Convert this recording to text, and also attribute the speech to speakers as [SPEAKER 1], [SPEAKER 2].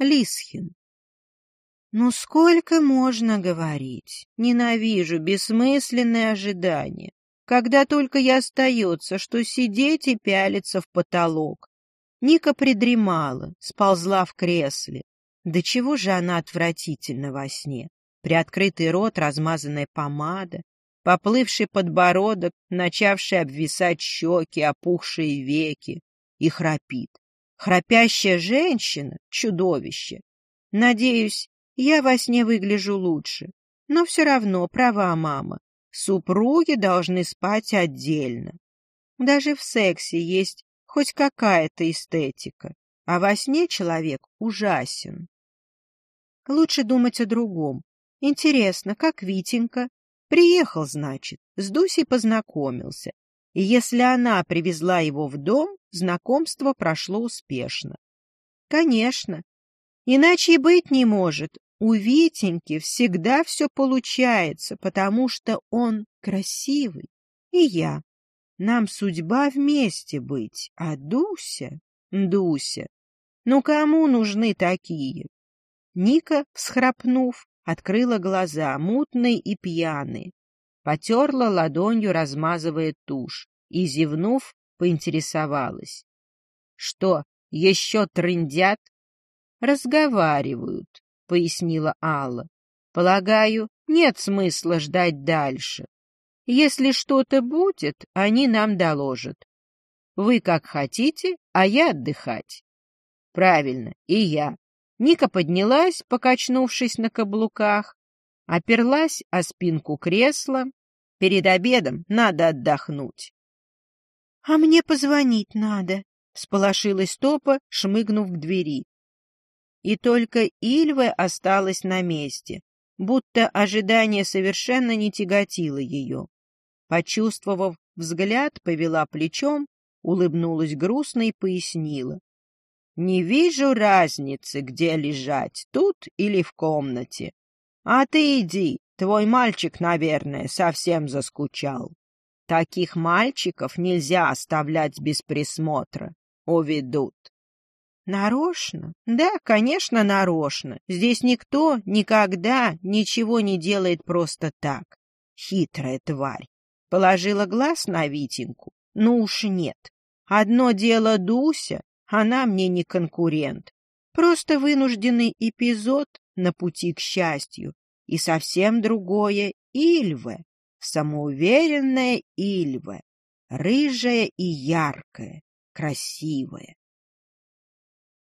[SPEAKER 1] Лисхин. Ну сколько можно говорить? Ненавижу бессмысленные ожидания, когда только и остается, что сидеть и пялиться в потолок. Ника придремала, сползла в кресле. Да чего же она отвратительна во сне? Приоткрытый рот, размазанная помада, поплывший подбородок, начавший обвисать щеки, опухшие веки, и храпит. Храпящая женщина — чудовище. Надеюсь, я во сне выгляжу лучше. Но все равно права мама. Супруги должны спать отдельно. Даже в сексе есть хоть какая-то эстетика, а во сне человек ужасен. Лучше думать о другом. Интересно, как Витенька? Приехал, значит, с Дусей познакомился. И если она привезла его в дом, знакомство прошло успешно. Конечно. Иначе и быть не может. У Витеньки всегда все получается, потому что он красивый. И я. Нам судьба вместе быть, а Дуся... Дуся. Ну кому нужны такие? Ника, всхрапнув, открыла глаза, мутные и пьяные, потерла ладонью, размазывая тушь, и, зевнув, поинтересовалась. — Что, еще трындят? — Разговаривают, — пояснила Алла. — Полагаю, нет смысла ждать дальше. Если что-то будет, они нам доложат. Вы как хотите, а я отдыхать. Правильно, и я. Ника поднялась, покачнувшись на каблуках, оперлась о спинку кресла. Перед обедом надо отдохнуть. — А мне позвонить надо, — сполошилась Топа, шмыгнув к двери. И только Ильва осталась на месте, будто ожидание совершенно не тяготило ее. Почувствовав взгляд, повела плечом, улыбнулась грустно и пояснила. Не вижу разницы, где лежать, тут или в комнате. А ты иди, твой мальчик, наверное, совсем заскучал. Таких мальчиков нельзя оставлять без присмотра. Уведут. Нарочно? Да, конечно, нарочно. Здесь никто никогда ничего не делает просто так. Хитрая тварь. Положила глаз на Витеньку? Ну уж нет. Одно дело Дуся, она мне не конкурент. Просто вынужденный эпизод на пути к счастью. И совсем другое Ильве, самоуверенная Ильве, рыжая и яркая, красивая.